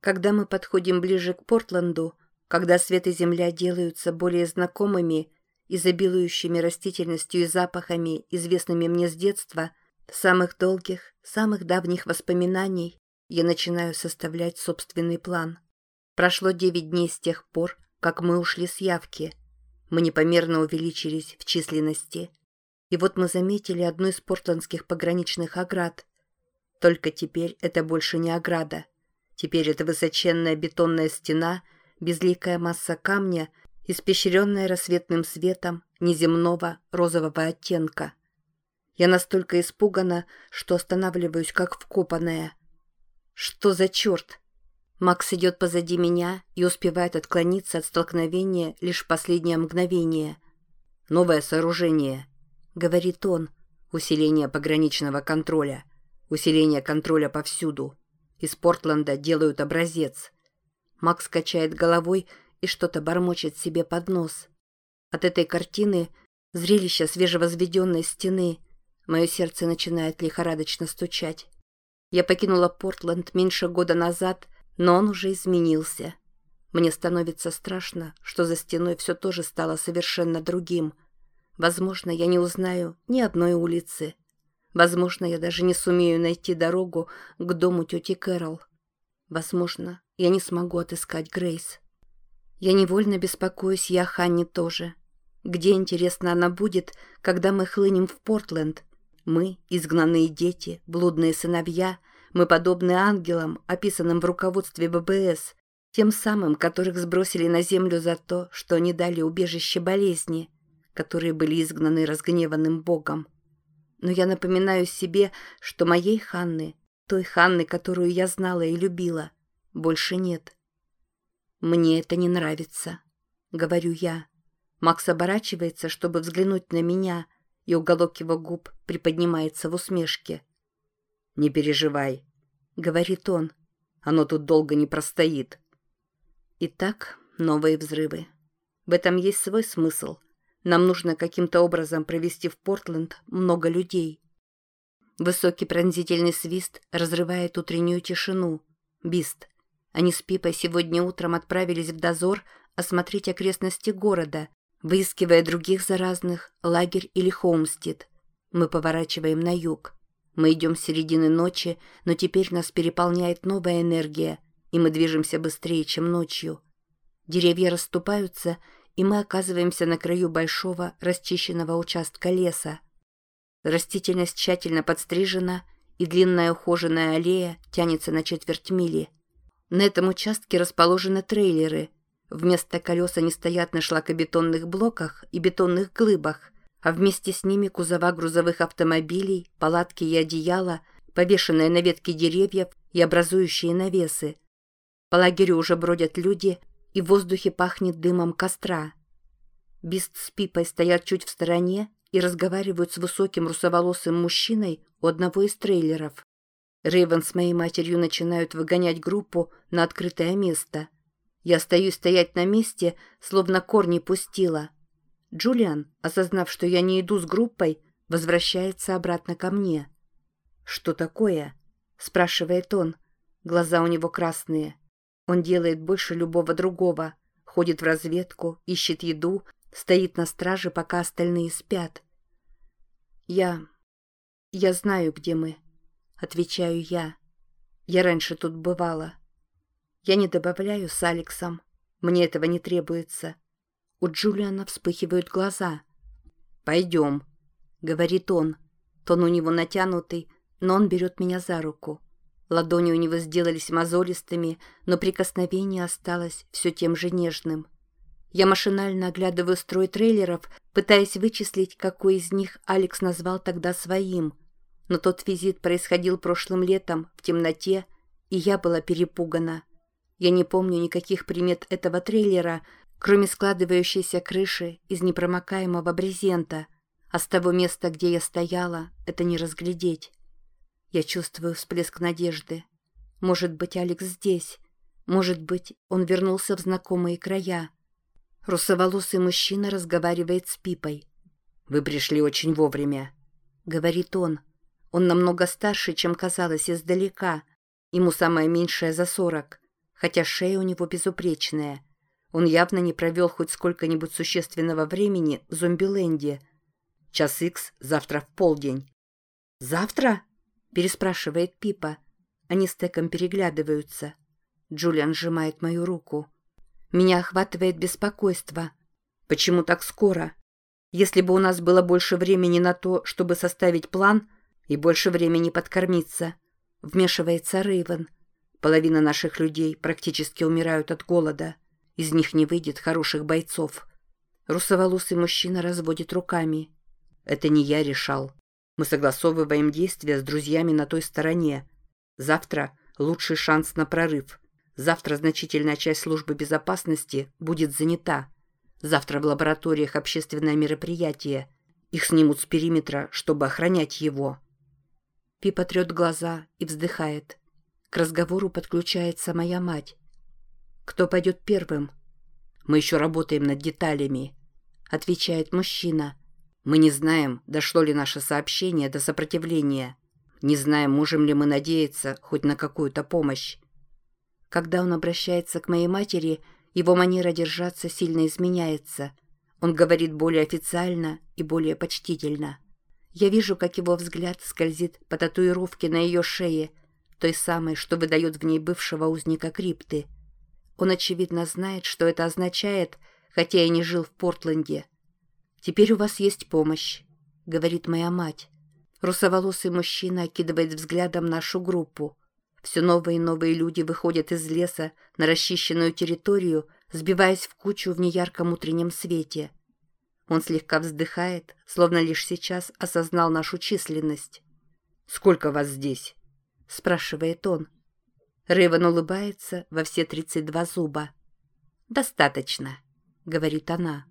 Когда мы подходим ближе к Портленду, когда свет и земля делаются более знакомыми, изобилующими растительностью и запахами, известными мне с детства, самых долгих, самых давних воспоминаний, я начинаю составлять собственный план. Прошло девять дней с тех пор, как мы ушли с явки. Мы непомерно увеличились в численности. И вот мы заметили одну из портландских пограничных оград. Только теперь это больше не ограда. Теперь это высоченная бетонная стена, безликая масса камня, испещренная рассветным светом неземного розового оттенка. Я настолько испугана, что останавливаюсь как вкопанная. Что за черт? Макс идет позади меня и успевает отклониться от столкновения лишь в последнее мгновение. «Новое сооружение», — говорит он, — «усиление пограничного контроля, усиление контроля повсюду». Из Портленда делают образец. Макс качает головой и что-то бормочет себе под нос. От этой картины, зрелища свежевозведенной стены, мое сердце начинает лихорадочно стучать. Я покинула Портленд меньше года назад, но он уже изменился. Мне становится страшно, что за стеной все тоже стало совершенно другим. Возможно, я не узнаю ни одной улицы. Возможно, я даже не сумею найти дорогу к дому тети Кэрол. Возможно, я не смогу отыскать Грейс. Я невольно беспокоюсь я Ханни тоже. Где, интересно, она будет, когда мы хлынем в Портленд? Мы, изгнанные дети, блудные сыновья, мы подобны ангелам, описанным в руководстве ББС, тем самым, которых сбросили на землю за то, что они дали убежище болезни, которые были изгнаны разгневанным Богом но я напоминаю себе, что моей Ханны, той Ханны, которую я знала и любила, больше нет. «Мне это не нравится», — говорю я. Макс оборачивается, чтобы взглянуть на меня, и уголок его губ приподнимается в усмешке. «Не переживай», — говорит он. «Оно тут долго не простоит». Итак, новые взрывы. В этом есть свой смысл — нам нужно каким-то образом провести в Портленд много людей. Высокий пронзительный свист разрывает утреннюю тишину. Бист. Они с Пипой сегодня утром отправились в дозор осмотреть окрестности города, выискивая других заразных, лагерь или Холмстед. Мы поворачиваем на юг. Мы идем с середины ночи, но теперь нас переполняет новая энергия, и мы движемся быстрее, чем ночью. Деревья расступаются, и мы оказываемся на краю большого расчищенного участка леса. Растительность тщательно подстрижена, и длинная ухоженная аллея тянется на четверть мили. На этом участке расположены трейлеры. Вместо колес они стоят на шлакобетонных блоках и бетонных глыбах, а вместе с ними кузова грузовых автомобилей, палатки и одеяла, повешенные на ветки деревьев и образующие навесы. По лагерю уже бродят люди, и в воздухе пахнет дымом костра. Бист с Пипой стоят чуть в стороне и разговаривают с высоким русоволосым мужчиной у одного из трейлеров. Рейвен с моей матерью начинают выгонять группу на открытое место. Я остаюсь стоять на месте, словно корни пустила. Джулиан, осознав, что я не иду с группой, возвращается обратно ко мне. «Что такое?» – спрашивает он. Глаза у него красные. Он делает больше любого другого. Ходит в разведку, ищет еду, стоит на страже, пока остальные спят. Я... я знаю, где мы. Отвечаю я. Я раньше тут бывала. Я не добавляю с Алексом. Мне этого не требуется. У Джулиана вспыхивают глаза. «Пойдем», — говорит он. Тон у него натянутый, но он берет меня за руку. Ладони у него сделались мозолистыми, но прикосновение осталось все тем же нежным. Я машинально оглядываю строй трейлеров, пытаясь вычислить, какой из них Алекс назвал тогда своим. Но тот визит происходил прошлым летом, в темноте, и я была перепугана. Я не помню никаких примет этого трейлера, кроме складывающейся крыши из непромокаемого брезента, а с того места, где я стояла, это не разглядеть. Я чувствую всплеск надежды. Может быть, Алекс здесь. Может быть, он вернулся в знакомые края. Русоволосый мужчина разговаривает с Пипой. «Вы пришли очень вовремя», — говорит он. Он намного старше, чем казалось издалека. Ему самое меньшее за сорок. хотя шея у него безупречная. Он явно не провел хоть сколько-нибудь существенного времени в зомбиленде. Час икс завтра в полдень. «Завтра?» – переспрашивает Пипа. Они с Теком переглядываются. Джулиан сжимает мою руку. Меня охватывает беспокойство. Почему так скоро? Если бы у нас было больше времени на то, чтобы составить план, и больше времени подкормиться, вмешивается Рейвен. Половина наших людей практически умирают от голода. Из них не выйдет хороших бойцов. Русоволосый мужчина разводит руками. Это не я решал. Мы согласовываем действия с друзьями на той стороне. Завтра лучший шанс на прорыв. Завтра значительная часть службы безопасности будет занята. Завтра в лабораториях общественное мероприятие. Их снимут с периметра, чтобы охранять его. Пипа трет глаза и вздыхает. К разговору подключается моя мать. «Кто пойдет первым?» «Мы еще работаем над деталями», — отвечает мужчина. «Мы не знаем, дошло ли наше сообщение до сопротивления. Не знаем, можем ли мы надеяться хоть на какую-то помощь». Когда он обращается к моей матери, его манера держаться сильно изменяется. Он говорит более официально и более почтительно. Я вижу, как его взгляд скользит по татуировке на ее шее, той самой, что выдает в ней бывшего узника крипты. Он, очевидно, знает, что это означает, хотя и не жил в Портленде. «Теперь у вас есть помощь», — говорит моя мать. Русоволосый мужчина окидывает взглядом нашу группу. Все новые и новые люди выходят из леса на расчищенную территорию, сбиваясь в кучу в неярком утреннем свете. Он слегка вздыхает, словно лишь сейчас осознал нашу численность. «Сколько вас здесь?» – спрашивает он. Рэйвен улыбается во все тридцать два зуба. «Достаточно», – говорит она.